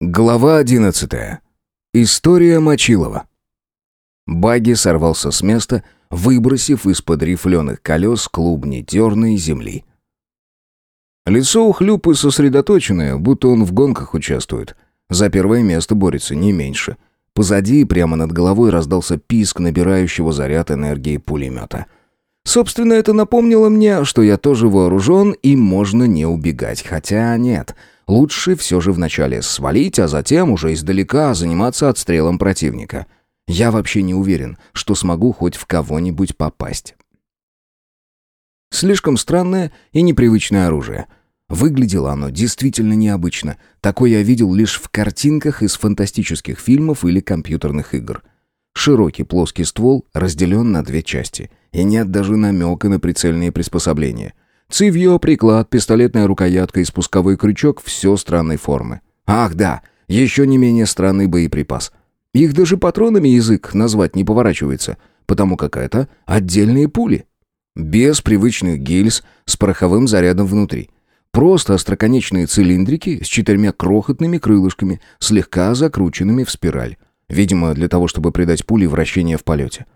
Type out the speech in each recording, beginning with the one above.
Глава 11. История Мочилова. Багги сорвался с места, выбросив из-под рифленых колес клубни дерной земли. Лицо у хлюпы сосредоточенное, будто он в гонках участвует. За первое место борется не меньше. Позади, прямо над головой, раздался писк набирающего заряд энергии пулемета. Собственно, это напомнило мне, что я тоже вооружен и можно не убегать. Хотя нет — Лучше все же вначале свалить, а затем уже издалека заниматься отстрелом противника. Я вообще не уверен, что смогу хоть в кого-нибудь попасть. Слишком странное и непривычное оружие. Выглядело оно действительно необычно. Такое я видел лишь в картинках из фантастических фильмов или компьютерных игр. Широкий плоский ствол разделен на две части, и нет даже намека на прицельные приспособления — Цивье, приклад, пистолетная рукоятка и спусковой крючок — все странной формы. Ах да, еще не менее странный боеприпас. Их даже патронами язык назвать не поворачивается, потому как это отдельные пули. Без привычных гильз с пороховым зарядом внутри. Просто остроконечные цилиндрики с четырьмя крохотными крылышками, слегка закрученными в спираль. Видимо, для того, чтобы придать пуле вращение в полете.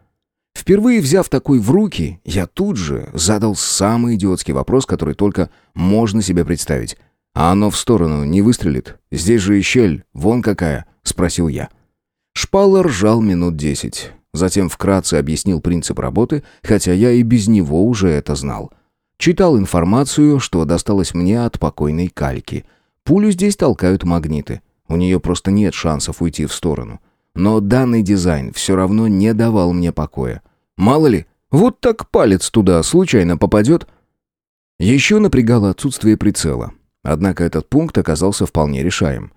Впервые взяв такой в руки, я тут же задал самый идиотский вопрос, который только можно себе представить. «А оно в сторону не выстрелит? Здесь же и щель, вон какая», — спросил я. Шпала ржал минут десять. Затем вкратце объяснил принцип работы, хотя я и без него уже это знал. Читал информацию, что досталось мне от покойной кальки. Пулю здесь толкают магниты. У нее просто нет шансов уйти в сторону. Но данный дизайн все равно не давал мне покоя. Мало ли, вот так палец туда случайно попадет. Еще напрягало отсутствие прицела. Однако этот пункт оказался вполне решаем.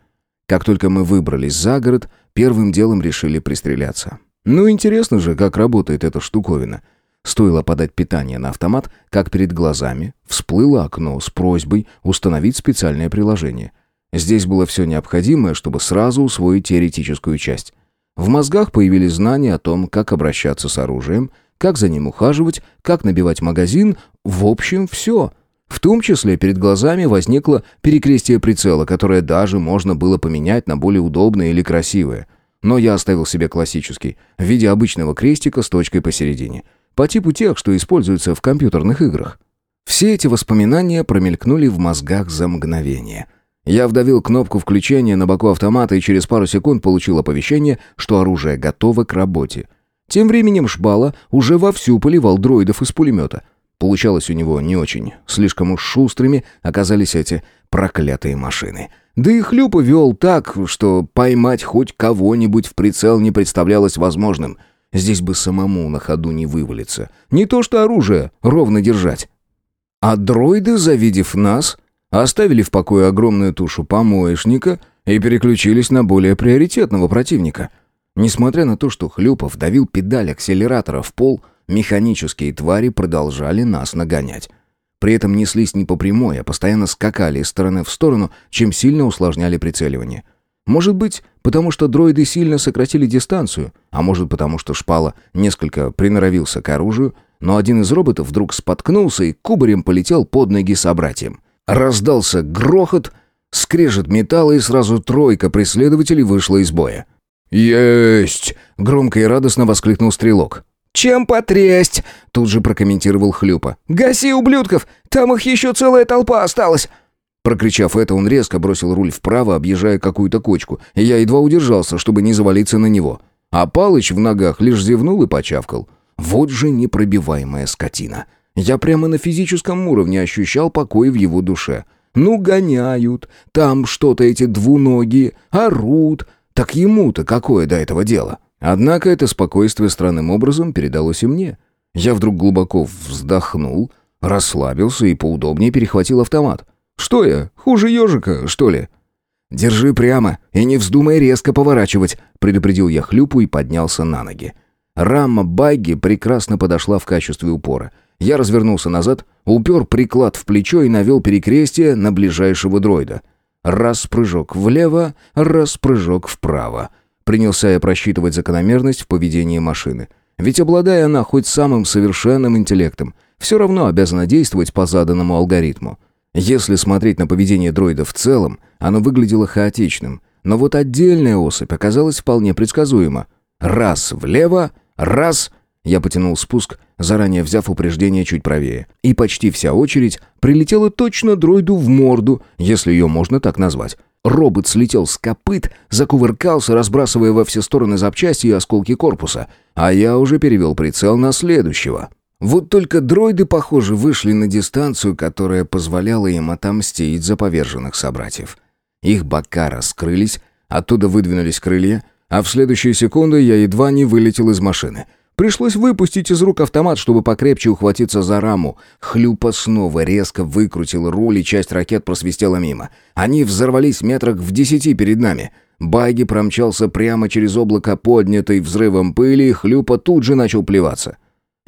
Как только мы выбрались за город, первым делом решили пристреляться. Ну, интересно же, как работает эта штуковина. Стоило подать питание на автомат, как перед глазами всплыло окно с просьбой установить специальное приложение. Здесь было все необходимое, чтобы сразу усвоить теоретическую часть. В мозгах появились знания о том, как обращаться с оружием, как за ним ухаживать, как набивать магазин, в общем, все. В том числе перед глазами возникло перекрестие прицела, которое даже можно было поменять на более удобное или красивое. Но я оставил себе классический, в виде обычного крестика с точкой посередине, по типу тех, что используются в компьютерных играх. Все эти воспоминания промелькнули в мозгах за мгновение – я вдавил кнопку включения на боку автомата и через пару секунд получил оповещение, что оружие готово к работе. Тем временем Шбала уже вовсю поливал дроидов из пулемета. Получалось у него не очень. Слишком уж шустрыми оказались эти проклятые машины. Да и хлюпа вел так, что поймать хоть кого-нибудь в прицел не представлялось возможным. Здесь бы самому на ходу не вывалиться. Не то что оружие ровно держать. А дроиды, завидев нас, оставили в покое огромную тушу помоечника и переключились на более приоритетного противника. Несмотря на то, что Хлюпов давил педаль акселератора в пол, механические твари продолжали нас нагонять. При этом неслись не по прямой, а постоянно скакали из стороны в сторону, чем сильно усложняли прицеливание. Может быть, потому что дроиды сильно сократили дистанцию, а может потому, что шпала несколько приноровился к оружию, но один из роботов вдруг споткнулся и кубарем полетел под ноги собратьям. Раздался грохот, скрежет металла, и сразу тройка преследователей вышла из боя. «Есть!» — громко и радостно воскликнул стрелок. «Чем потрясть?» — тут же прокомментировал Хлюпа. «Гаси, ублюдков! Там их еще целая толпа осталась!» Прокричав это, он резко бросил руль вправо, объезжая какую-то кочку, и я едва удержался, чтобы не завалиться на него. А Палыч в ногах лишь зевнул и почавкал. Вот же непробиваемая скотина. Я прямо на физическом уровне ощущал покой в его душе. Ну, гоняют, там что-то эти двуногие, орут. Так ему-то какое до этого дело? Однако это спокойствие странным образом передалось и мне. Я вдруг глубоко вздохнул, расслабился и поудобнее перехватил автомат. Что я, хуже ежика, что ли? «Держи прямо и не вздумай резко поворачивать», — предупредил я хлюпу и поднялся на ноги. Рама багги прекрасно подошла в качестве упора — я развернулся назад, упер приклад в плечо и навел перекрестие на ближайшего дроида. Раз прыжок влево, раз прыжок вправо. Принялся я просчитывать закономерность в поведении машины. Ведь обладая она хоть самым совершенным интеллектом, все равно обязана действовать по заданному алгоритму. Если смотреть на поведение дроида в целом, оно выглядело хаотичным. Но вот отдельная особь оказалась вполне предсказуема. Раз влево, раз... Я потянул спуск, заранее взяв упреждение чуть правее. И почти вся очередь прилетела точно дроиду в морду, если ее можно так назвать. Робот слетел с копыт, закувыркался, разбрасывая во все стороны запчасти и осколки корпуса. А я уже перевел прицел на следующего. Вот только дроиды, похоже, вышли на дистанцию, которая позволяла им отомстить за поверженных собратьев. Их бока раскрылись, оттуда выдвинулись крылья, а в следующие секунды я едва не вылетел из машины — Пришлось выпустить из рук автомат, чтобы покрепче ухватиться за раму. Хлюпа снова резко выкрутил руль, и часть ракет просвистела мимо. Они взорвались метрах в десяти перед нами. Багги промчался прямо через облако поднятой взрывом пыли, и Хлюпа тут же начал плеваться.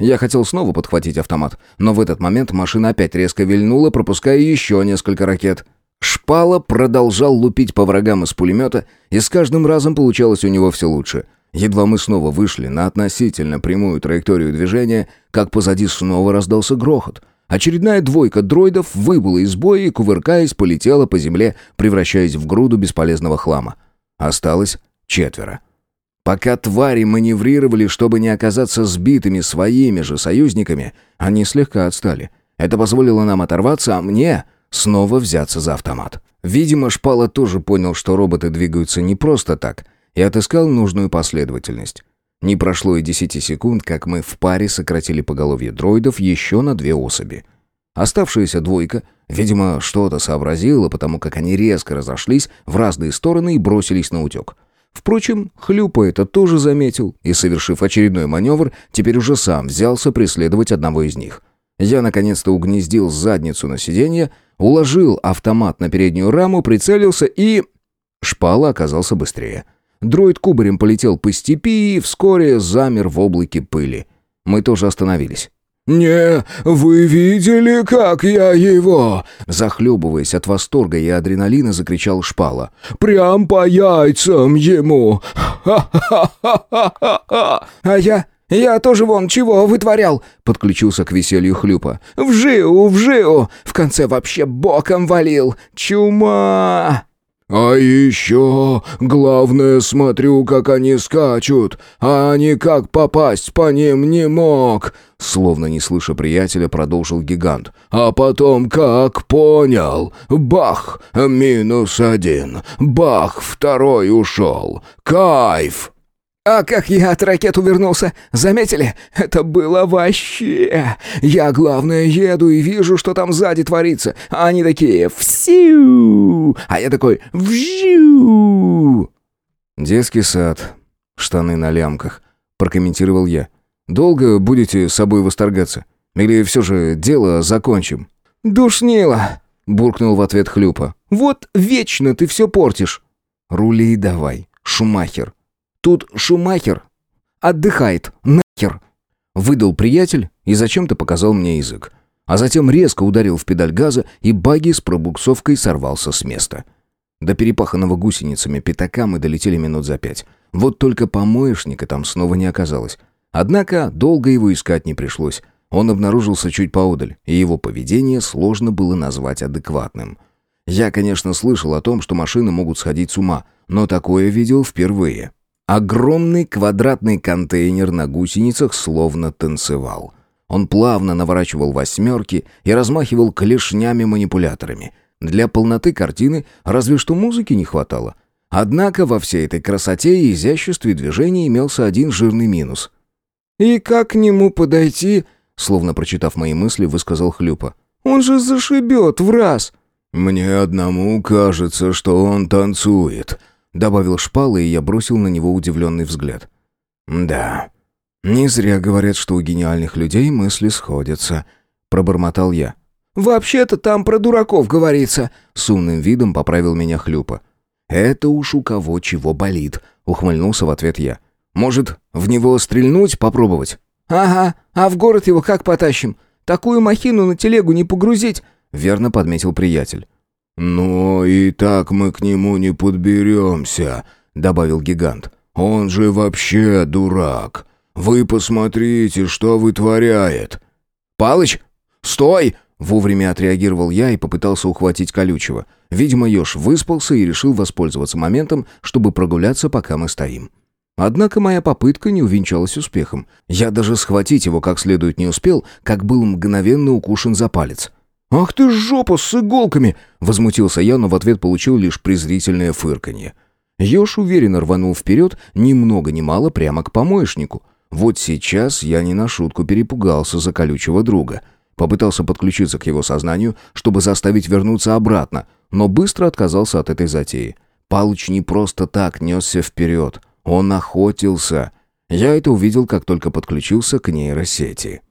Я хотел снова подхватить автомат, но в этот момент машина опять резко вильнула, пропуская еще несколько ракет. Шпала продолжал лупить по врагам из пулемета, и с каждым разом получалось у него все лучше — Едва мы снова вышли на относительно прямую траекторию движения, как позади снова раздался грохот. Очередная двойка дроидов выбыла из боя и, кувыркаясь, полетела по земле, превращаясь в груду бесполезного хлама. Осталось четверо. Пока твари маневрировали, чтобы не оказаться сбитыми своими же союзниками, они слегка отстали. Это позволило нам оторваться, а мне снова взяться за автомат. Видимо, Шпала тоже понял, что роботы двигаются не просто так — и отыскал нужную последовательность. Не прошло и десяти секунд, как мы в паре сократили поголовье дроидов еще на две особи. Оставшаяся двойка, видимо, что-то сообразила, потому как они резко разошлись в разные стороны и бросились на утек. Впрочем, Хлюпа это тоже заметил и, совершив очередной маневр, теперь уже сам взялся преследовать одного из них. Я наконец-то угнездил задницу на сиденье, уложил автомат на переднюю раму, прицелился и... Шпала оказался быстрее. Дроид кубарем полетел по степи и вскоре замер в облаке пыли. Мы тоже остановились. «Не, вы видели, как я его?» Захлебываясь от восторга и адреналина, закричал Шпала. «Прям по яйцам ему! Ха-ха-ха-ха-ха!» «А я? Я тоже вон чего вытворял!» Подключился к веселью Хлюпа. «Вжиу, вжиу! В конце вообще боком валил! Чума!» «А еще, главное, смотрю, как они скачут, а никак попасть по ним не мог!» Словно не слыша приятеля, продолжил гигант. «А потом как понял? Бах! Минус один! Бах! Второй ушел! Кайф!» А как я от ракет увернулся, заметили? Это было вообще... Я, главное, еду и вижу, что там сзади творится. А они такие «всю», а я такой «вжю». «Детский сад, штаны на лямках», — прокомментировал я. «Долго будете с собой восторгаться? Или все же дело закончим?» «Душнило», — буркнул в ответ Хлюпа. «Вот вечно ты все портишь». «Рули давай, Шумахер», Тут Шумахер отдыхает, нахер!» Выдал приятель и зачем-то показал мне язык. А затем резко ударил в педаль газа, и багги с пробуксовкой сорвался с места. До перепаханного гусеницами пятака мы долетели минут за пять. Вот только помоечника там снова не оказалось. Однако долго его искать не пришлось. Он обнаружился чуть поодаль, и его поведение сложно было назвать адекватным. Я, конечно, слышал о том, что машины могут сходить с ума, но такое видел впервые. Огромный квадратный контейнер на гусеницах словно танцевал. Он плавно наворачивал восьмерки и размахивал клешнями-манипуляторами. Для полноты картины разве что музыки не хватало. Однако во всей этой красоте и изяществе движения имелся один жирный минус. «И как к нему подойти?» Словно прочитав мои мысли, высказал Хлюпа. «Он же зашибет в раз!» «Мне одному кажется, что он танцует», Добавил шпала, и я бросил на него удивленный взгляд. «Да, не зря говорят, что у гениальных людей мысли сходятся», — пробормотал я. «Вообще-то там про дураков говорится», — с умным видом поправил меня Хлюпа. «Это уж у кого чего болит», — ухмыльнулся в ответ я. «Может, в него стрельнуть, попробовать?» «Ага, а в город его как потащим? Такую махину на телегу не погрузить», — верно подметил приятель. «Но и так мы к нему не подберемся», — добавил гигант. «Он же вообще дурак. Вы посмотрите, что вытворяет». «Палыч, стой!» Вовремя отреагировал я и попытался ухватить колючего. Видимо, еж выспался и решил воспользоваться моментом, чтобы прогуляться, пока мы стоим. Однако моя попытка не увенчалась успехом. Я даже схватить его как следует не успел, как был мгновенно укушен за палец. «Ах ты жопа с иголками!» — возмутился я, но в ответ получил лишь презрительное фырканье. Ёж уверенно рванул вперед, ни много ни мало, прямо к помоечнику. Вот сейчас я не на шутку перепугался за колючего друга. Попытался подключиться к его сознанию, чтобы заставить вернуться обратно, но быстро отказался от этой затеи. Палыч не просто так несся вперед. Он охотился. Я это увидел, как только подключился к нейросети.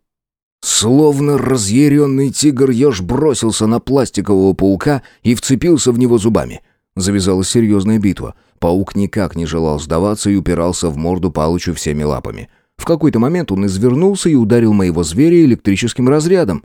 Словно разъяренный тигр еж бросился на пластикового паука и вцепился в него зубами. Завязалась серьезная битва — Паук никак не желал сдаваться и упирался в морду Палычу всеми лапами. В какой-то момент он извернулся и ударил моего зверя электрическим разрядом.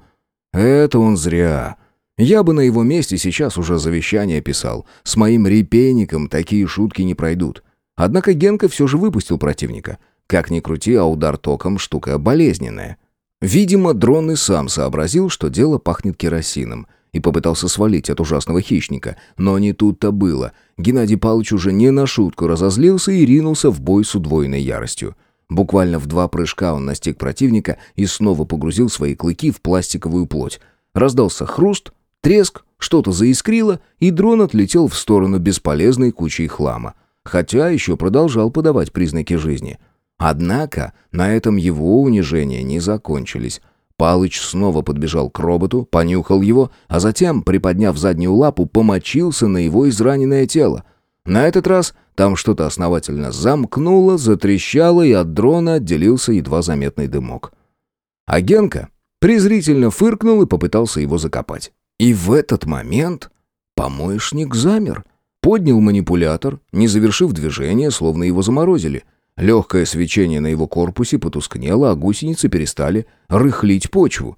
Это он зря. Я бы на его месте сейчас уже завещание писал. С моим репейником такие шутки не пройдут. Однако Генка все же выпустил противника. Как ни крути, а удар током штука болезненная. Видимо, дрон и сам сообразил, что дело пахнет керосином — и попытался свалить от ужасного хищника. Но не тут-то было. Геннадий Павлович уже не на шутку разозлился и ринулся в бой с удвоенной яростью. Буквально в два прыжка он настиг противника и снова погрузил свои клыки в пластиковую плоть. Раздался хруст, треск, что-то заискрило, и дрон отлетел в сторону бесполезной кучей хлама. Хотя еще продолжал подавать признаки жизни. Однако на этом его унижения не закончились. Палыч снова подбежал к роботу, понюхал его, а затем, приподняв заднюю лапу, помочился на его израненное тело. На этот раз там что-то основательно замкнуло, затрещало, и от дрона отделился едва заметный дымок. А Генка презрительно фыркнул и попытался его закопать. И в этот момент помоечник замер. Поднял манипулятор, не завершив движение, словно его заморозили. Легкое свечение на его корпусе потускнело, а гусеницы перестали рыхлить почву.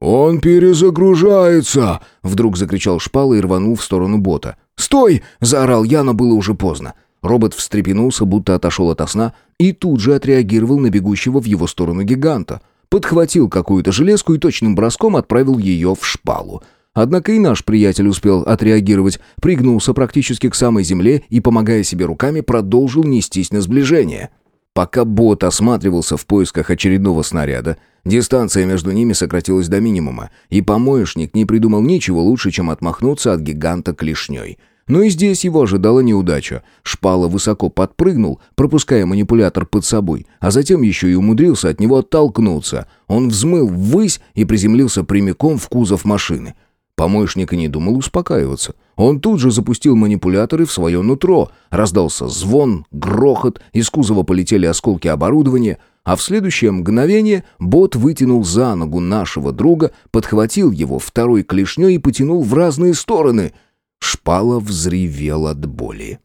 «Он перезагружается!» — вдруг закричал шпала и рванул в сторону бота. «Стой!» — заорал я, но было уже поздно. Робот встрепенулся, будто отошел от сна, и тут же отреагировал на бегущего в его сторону гиганта. Подхватил какую-то железку и точным броском отправил ее в шпалу. Однако и наш приятель успел отреагировать, пригнулся практически к самой земле и, помогая себе руками, продолжил нестись на сближение. Пока бот осматривался в поисках очередного снаряда, дистанция между ними сократилась до минимума, и помоечник не придумал ничего лучше, чем отмахнуться от гиганта клешней. Но и здесь его ожидала неудача. Шпала высоко подпрыгнул, пропуская манипулятор под собой, а затем еще и умудрился от него оттолкнуться. Он взмыл ввысь и приземлился прямиком в кузов машины. Помощник и не думал успокаиваться. Он тут же запустил манипуляторы в свое нутро. Раздался звон, грохот, из кузова полетели осколки оборудования, а в следующее мгновение бот вытянул за ногу нашего друга, подхватил его второй клешней и потянул в разные стороны. Шпала взревел от боли.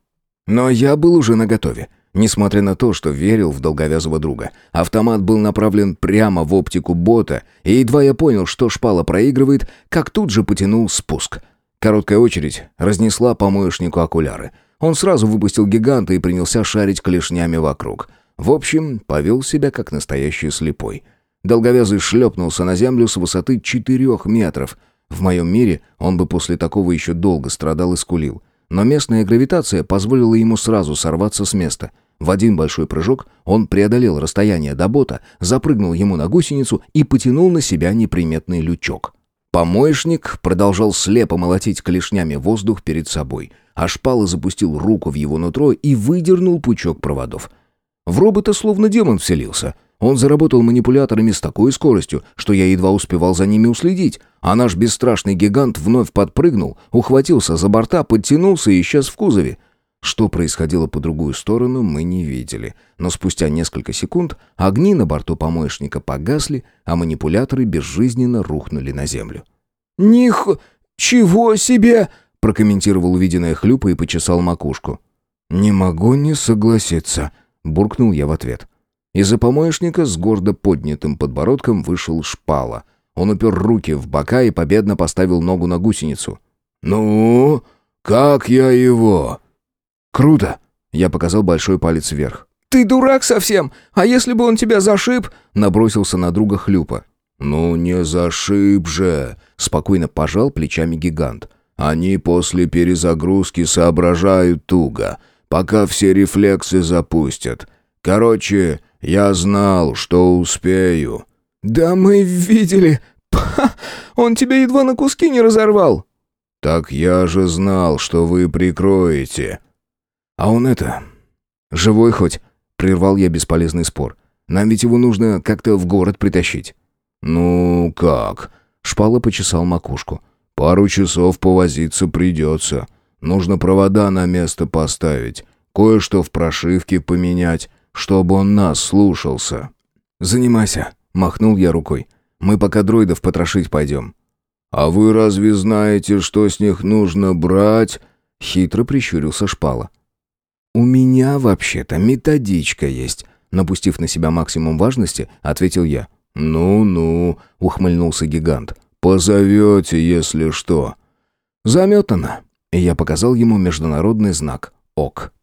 Но я был уже наготове. Несмотря на то, что верил в долговязого друга, автомат был направлен прямо в оптику бота, и едва я понял, что шпала проигрывает, как тут же потянул спуск. Короткая очередь разнесла помоечнику окуляры. Он сразу выпустил гиганта и принялся шарить клешнями вокруг. В общем, повел себя как настоящий слепой. Долговязый шлепнулся на землю с высоты четырех метров. В моем мире он бы после такого еще долго страдал и скулил. Но местная гравитация позволила ему сразу сорваться с места. В один большой прыжок он преодолел расстояние до бота, запрыгнул ему на гусеницу и потянул на себя неприметный лючок. Помоечник продолжал слепо молотить клешнями воздух перед собой, а шпала запустил руку в его нутро и выдернул пучок проводов. В робота словно демон вселился — он заработал манипуляторами с такой скоростью, что я едва успевал за ними уследить, а наш бесстрашный гигант вновь подпрыгнул, ухватился за борта, подтянулся и исчез в кузове. Что происходило по другую сторону, мы не видели. Но спустя несколько секунд огни на борту помоечника погасли, а манипуляторы безжизненно рухнули на землю. «Них... чего себе!» — прокомментировал увиденное хлюпа и почесал макушку. «Не могу не согласиться», — буркнул я в ответ. Из-за помоечника с гордо поднятым подбородком вышел шпала. Он упер руки в бока и победно поставил ногу на гусеницу. «Ну, как я его?» «Круто!» — я показал большой палец вверх. «Ты дурак совсем! А если бы он тебя зашиб?» — набросился на друга Хлюпа. «Ну не зашиб же!» — спокойно пожал плечами гигант. «Они после перезагрузки соображают туго, пока все рефлексы запустят. Короче, я знал, что успею». «Да мы видели! Па! Он тебя едва на куски не разорвал!» «Так я же знал, что вы прикроете». «А он это... живой хоть?» — прервал я бесполезный спор. «Нам ведь его нужно как-то в город притащить». «Ну как?» — Шпала почесал макушку. «Пару часов повозиться придется. Нужно провода на место поставить, кое-что в прошивке поменять, чтобы он нас слушался». «Занимайся», — махнул я рукой. «Мы пока дроидов потрошить пойдем». «А вы разве знаете, что с них нужно брать?» Хитро прищурился Шпала. «У меня вообще-то методичка есть», напустив на себя максимум важности, ответил я. «Ну-ну», — ухмыльнулся гигант. «Позовете, если что». «Заметано». И я показал ему международный знак «ОК».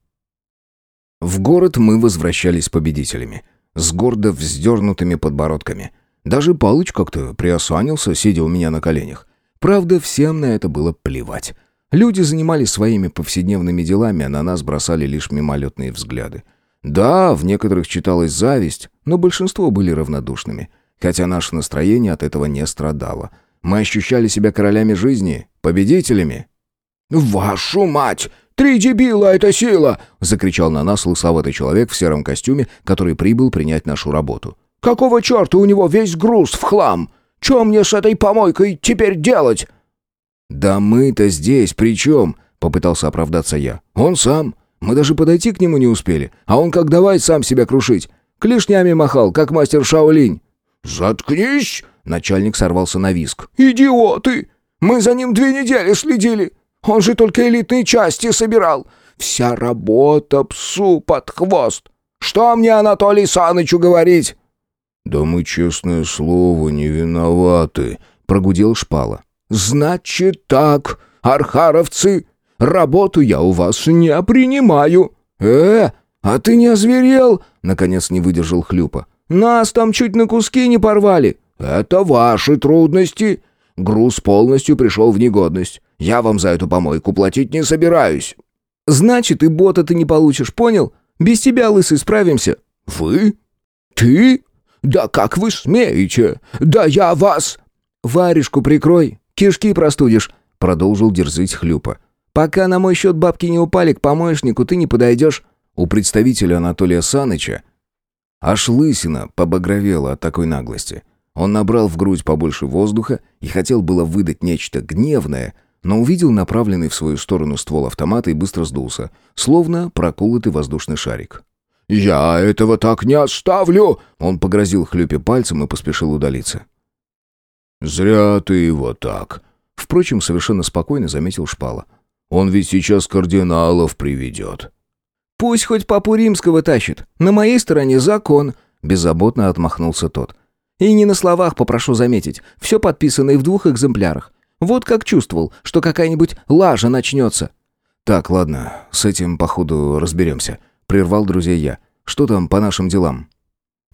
В город мы возвращались победителями, с гордо вздернутыми подбородками — даже Палыч как-то приосанился, сидя у меня на коленях. Правда, всем на это было плевать. Люди занимались своими повседневными делами, а на нас бросали лишь мимолетные взгляды. Да, в некоторых читалась зависть, но большинство были равнодушными. Хотя наше настроение от этого не страдало. Мы ощущали себя королями жизни, победителями. «Вашу мать! Три дебила — это сила!» — закричал на нас лысоватый человек в сером костюме, который прибыл принять нашу работу. Какого черта у него весь груз в хлам? Че мне с этой помойкой теперь делать?» «Да мы-то здесь при чем?» — попытался оправдаться я. «Он сам. Мы даже подойти к нему не успели. А он как давай сам себя крушить. Клешнями махал, как мастер Шаолинь». «Заткнись!» — начальник сорвался на виск. «Идиоты! Мы за ним две недели следили. Он же только элитные части собирал. Вся работа псу под хвост. Что мне Анатолий Санычу говорить?» «Да мы, честное слово, не виноваты», — прогудел Шпала. «Значит так, архаровцы, работу я у вас не принимаю». «Э, а ты не озверел?» — наконец не выдержал Хлюпа. «Нас там чуть на куски не порвали». «Это ваши трудности. Груз полностью пришел в негодность. Я вам за эту помойку платить не собираюсь». «Значит, и бота ты не получишь, понял? Без тебя, лысый, справимся». «Вы? Ты?» «Да как вы смеете? Да я вас...» «Варежку прикрой, кишки простудишь», — продолжил дерзить Хлюпа. «Пока на мой счет бабки не упали, к помоечнику ты не подойдешь». У представителя Анатолия Саныча аж лысина побагровела от такой наглости. Он набрал в грудь побольше воздуха и хотел было выдать нечто гневное, но увидел направленный в свою сторону ствол автомата и быстро сдулся, словно проколотый воздушный шарик. «Я этого так не оставлю!» Он погрозил Хлюпе пальцем и поспешил удалиться. «Зря ты его так!» Впрочем, совершенно спокойно заметил Шпала. «Он ведь сейчас кардиналов приведет». «Пусть хоть папу римского тащит. На моей стороне закон», — беззаботно отмахнулся тот. «И не на словах, попрошу заметить. Все подписано и в двух экземплярах. Вот как чувствовал, что какая-нибудь лажа начнется». «Так, ладно, с этим, походу, разберемся», Прервал друзей я. «Что там по нашим делам?»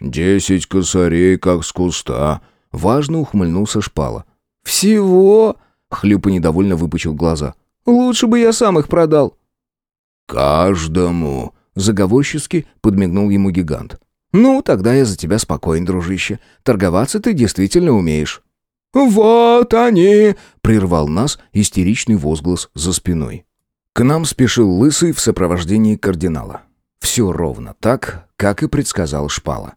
«Десять косарей, как с куста», — важно ухмыльнулся Шпала. «Всего?» — Хлюпа недовольно выпучил глаза. «Лучше бы я сам их продал». «Каждому», — заговорчески подмигнул ему гигант. «Ну, тогда я за тебя спокоен, дружище. Торговаться ты действительно умеешь». «Вот они!» — прервал нас истеричный возглас за спиной. К нам спешил Лысый в сопровождении кардинала. Все ровно так, как и предсказал Шпала.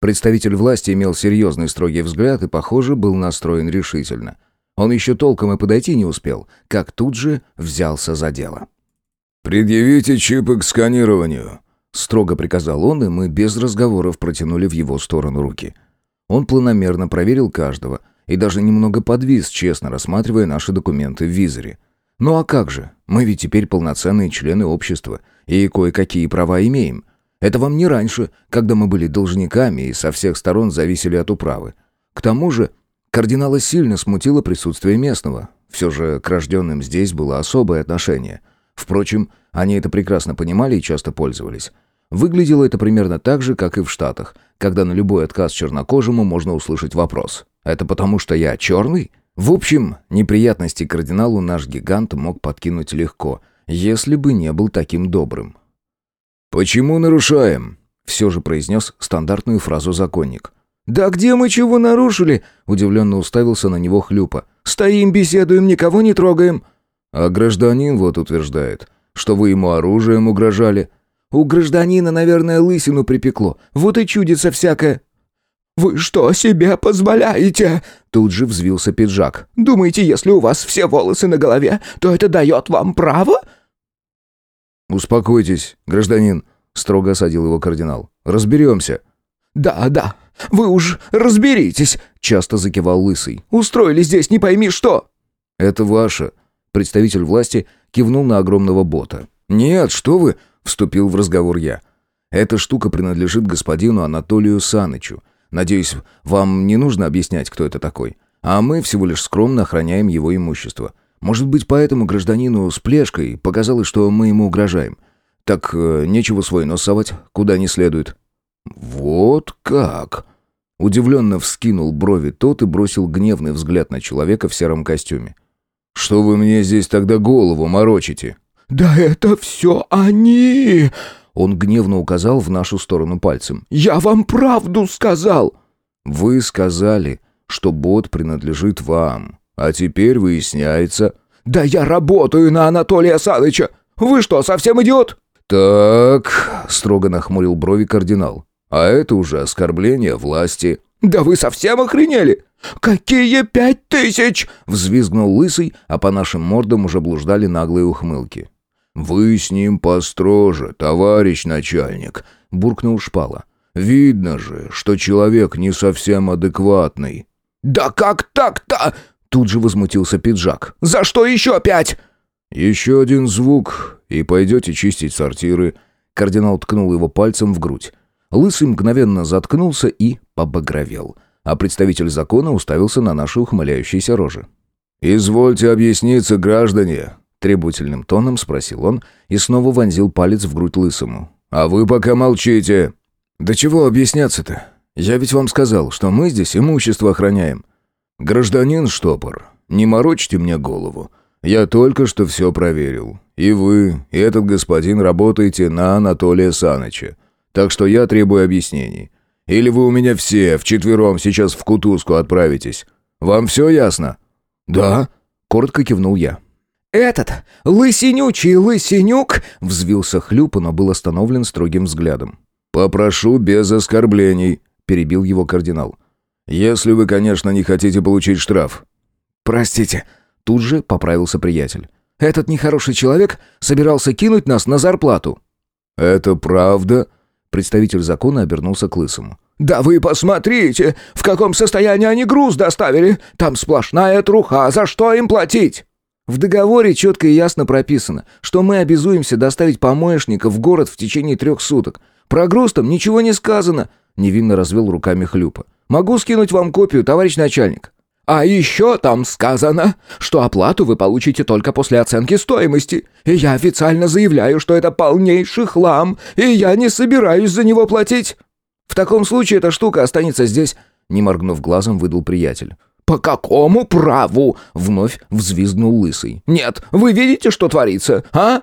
Представитель власти имел серьезный строгий взгляд и, похоже, был настроен решительно. Он еще толком и подойти не успел, как тут же взялся за дело. «Предъявите чипы к сканированию», — строго приказал он, и мы без разговоров протянули в его сторону руки. Он планомерно проверил каждого и даже немного подвис, честно рассматривая наши документы в визоре. Ну а как же, мы ведь теперь полноценные члены общества — и кое-какие права имеем. Это вам не раньше, когда мы были должниками и со всех сторон зависели от управы. К тому же, кардинала сильно смутило присутствие местного. Все же к рожденным здесь было особое отношение. Впрочем, они это прекрасно понимали и часто пользовались. Выглядело это примерно так же, как и в Штатах, когда на любой отказ чернокожему можно услышать вопрос. «Это потому, что я черный?» В общем, неприятности кардиналу наш гигант мог подкинуть легко, если бы не был таким добрым. «Почему нарушаем?» — все же произнес стандартную фразу законник. «Да где мы чего нарушили?» — удивленно уставился на него Хлюпа. «Стоим, беседуем, никого не трогаем». «А гражданин вот утверждает, что вы ему оружием угрожали». «У гражданина, наверное, лысину припекло. Вот и чудится всякое». «Вы что себе позволяете?» Тут же взвился пиджак. «Думаете, если у вас все волосы на голове, то это дает вам право?» «Успокойтесь, гражданин», — строго осадил его кардинал. «Разберемся». «Да, да, вы уж разберитесь», — часто закивал Лысый. «Устроили здесь не пойми что». «Это ваше». Представитель власти кивнул на огромного бота. «Нет, что вы», — вступил в разговор я. «Эта штука принадлежит господину Анатолию Санычу. Надеюсь, вам не нужно объяснять, кто это такой. А мы всего лишь скромно охраняем его имущество. Может быть, поэтому гражданину с плешкой показалось, что мы ему угрожаем. Так э, нечего свой нос совать, куда не следует». «Вот как?» Удивленно вскинул брови тот и бросил гневный взгляд на человека в сером костюме. «Что вы мне здесь тогда голову морочите?» «Да это все они!» Он гневно указал в нашу сторону пальцем. «Я вам правду сказал!» «Вы сказали, что бот принадлежит вам, а теперь выясняется...» «Да я работаю на Анатолия Саныча! Вы что, совсем идиот?» «Так...» — строго нахмурил брови кардинал. А это уже оскорбление власти». «Да вы совсем охренели? Какие пять тысяч?» Взвизгнул лысый, а по нашим мордам уже блуждали наглые ухмылки. «Вы с ним построже, товарищ начальник», — буркнул Шпала. «Видно же, что человек не совсем адекватный». «Да как так-то?» — тут же возмутился пиджак. «За что еще пять?» «Еще один звук, и пойдете чистить сортиры». Кардинал ткнул его пальцем в грудь. Лысый мгновенно заткнулся и побагровел, а представитель закона уставился на наши ухмыляющиеся рожи. «Извольте объясниться, граждане!» Требовательным тоном спросил он и снова вонзил палец в грудь Лысому. «А вы пока молчите!» «Да чего объясняться-то? Я ведь вам сказал, что мы здесь имущество охраняем». «Гражданин Штопор, не морочьте мне голову. Я только что все проверил. И вы, и этот господин работаете на Анатолия Саныча. Так что я требую объяснений. Или вы у меня все вчетвером сейчас в кутузку отправитесь. Вам все ясно?» «Да», — коротко кивнул я. «Этот, лысенючий лысенюк!» — взвился хлюпа, но был остановлен строгим взглядом. «Попрошу без оскорблений», — перебил его кардинал. «Если вы, конечно, не хотите получить штраф». «Простите», — тут же поправился приятель. «Этот нехороший человек собирался кинуть нас на зарплату». «Это правда?» Представитель закона обернулся к Лысому. «Да вы посмотрите, в каком состоянии они груз доставили! Там сплошная труха, за что им платить?» В договоре четко и ясно прописано, что мы обязуемся доставить помоечника в город в течение трех суток. Про груз там ничего не сказано», — невинно развел руками Хлюпа. «Могу скинуть вам копию, товарищ начальник». А еще там сказано, что оплату вы получите только после оценки стоимости. И я официально заявляю, что это полнейший хлам, и я не собираюсь за него платить. В таком случае эта штука останется здесь, не моргнув глазом, выдал приятель. «По какому праву?» — вновь взвизгнул Лысый. «Нет, вы видите, что творится, а?»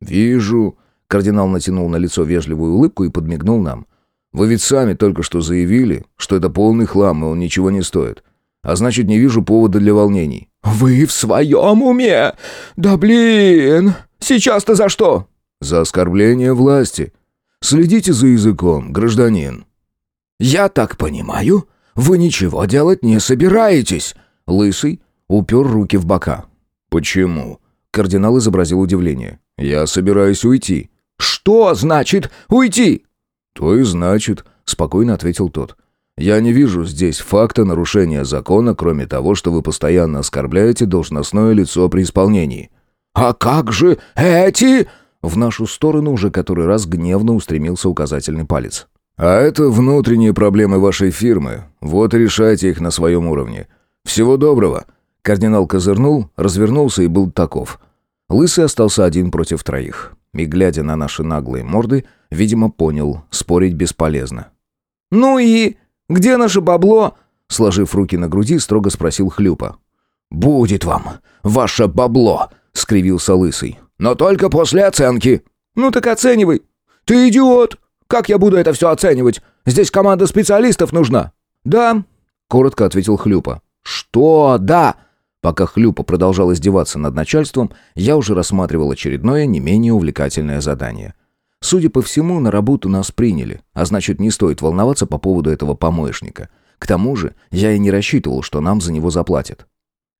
«Вижу». Кардинал натянул на лицо вежливую улыбку и подмигнул нам. «Вы ведь сами только что заявили, что это полный хлам, и он ничего не стоит. А значит, не вижу повода для волнений». «Вы в своем уме? Да блин! Сейчас-то за что?» «За оскорбление власти. Следите за языком, гражданин». «Я так понимаю, вы ничего делать не собираетесь?» Лысый упер руки в бока. «Почему?» Кардинал изобразил удивление. «Я собираюсь уйти». «Что значит уйти?» «То и значит», — спокойно ответил тот. Я не вижу здесь факта нарушения закона, кроме того, что вы постоянно оскорбляете должностное лицо при исполнении». «А как же эти...» В нашу сторону уже который раз гневно устремился указательный палец. «А это внутренние проблемы вашей фирмы. Вот решайте их на своем уровне. Всего доброго». Кардинал козырнул, развернулся и был таков. Лысый остался один против троих. и, глядя на наши наглые морды, видимо, понял, спорить бесполезно. «Ну и? Где наше бабло?» Сложив руки на груди, строго спросил Хлюпа. «Будет вам ваше бабло!» — скривился Лысый. «Но только после оценки!» «Ну так оценивай!» «Ты идиот! Как я буду это все оценивать? Здесь команда специалистов нужна!» «Да», — коротко ответил Хлюпа. «Что «да»?» Пока Хлюпа продолжал издеваться над начальством, я уже рассматривал очередное, не менее увлекательное задание. Судя по всему, на работу нас приняли, а значит, не стоит волноваться по поводу этого помоечника. К тому же, я и не рассчитывал, что нам за него заплатят.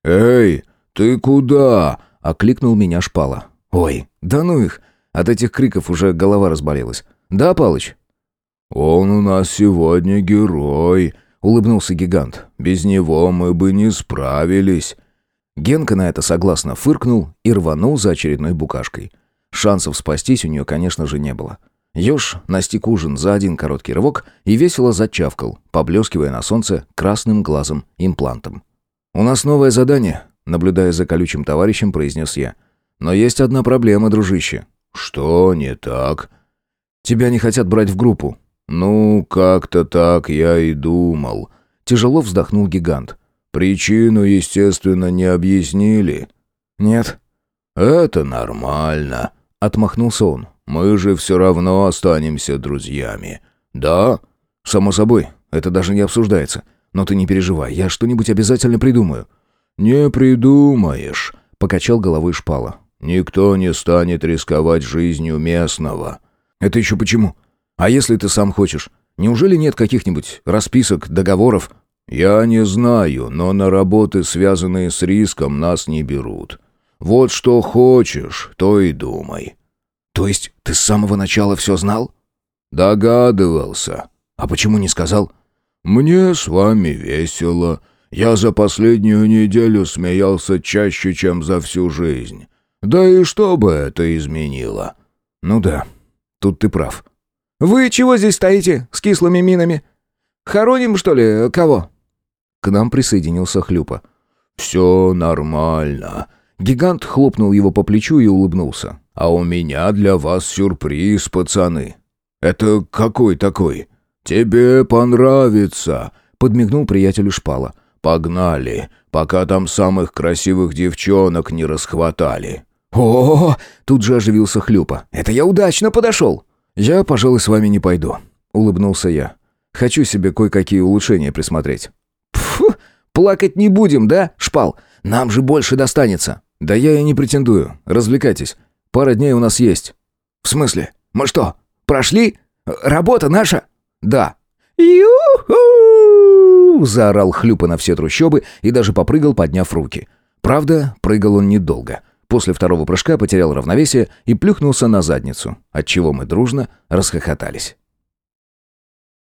«Эй, ты куда?» — окликнул меня Шпала. «Ой, да ну их! От этих криков уже голова разболелась. Да, Палыч?» «Он у нас сегодня герой», — улыбнулся гигант. «Без него мы бы не справились». Генка на это согласно фыркнул и рванул за очередной букашкой. Шансов спастись у нее, конечно же, не было. Ёж настиг ужин за один короткий рывок и весело зачавкал, поблескивая на солнце красным глазом имплантом. «У нас новое задание», — наблюдая за колючим товарищем, произнес я. «Но есть одна проблема, дружище». «Что не так?» «Тебя не хотят брать в группу». «Ну, как-то так я и думал». Тяжело вздохнул гигант. Причину, естественно, не объяснили. Нет. Это нормально, отмахнулся он. Мы же все равно останемся друзьями. Да? Само собой, это даже не обсуждается. Но ты не переживай, я что-нибудь обязательно придумаю. Не придумаешь, покачал головой Шпала. Никто не станет рисковать жизнью местного. Это еще почему? А если ты сам хочешь? Неужели нет каких-нибудь расписок, договоров? «Я не знаю, но на работы, связанные с риском, нас не берут. Вот что хочешь, то и думай». «То есть ты с самого начала все знал?» «Догадывался». «А почему не сказал?» «Мне с вами весело. Я за последнюю неделю смеялся чаще, чем за всю жизнь. Да и что бы это изменило?» «Ну да, тут ты прав». «Вы чего здесь стоите с кислыми минами? Хороним, что ли, кого?» К нам присоединился Хлюпа. «Все нормально». Гигант хлопнул его по плечу и улыбнулся. «А у меня для вас сюрприз, пацаны». «Это какой такой?» «Тебе понравится», — подмигнул приятелю Шпала. «Погнали, пока там самых красивых девчонок не расхватали». «О, тут же оживился Хлюпа. «Это я удачно подошел!» «Я, пожалуй, с вами не пойду», — улыбнулся я. «Хочу себе кое-какие улучшения присмотреть». Фу, плакать не будем, да, Шпал? Нам же больше достанется. Да я и не претендую. Развлекайтесь. Пара дней у нас есть. В смысле? Мы что, прошли? Работа наша? Да. Ю-ху! Заорал хлюпа на все трущобы и даже попрыгал, подняв руки. Правда, прыгал он недолго. После второго прыжка потерял равновесие и плюхнулся на задницу, отчего мы дружно расхохотались.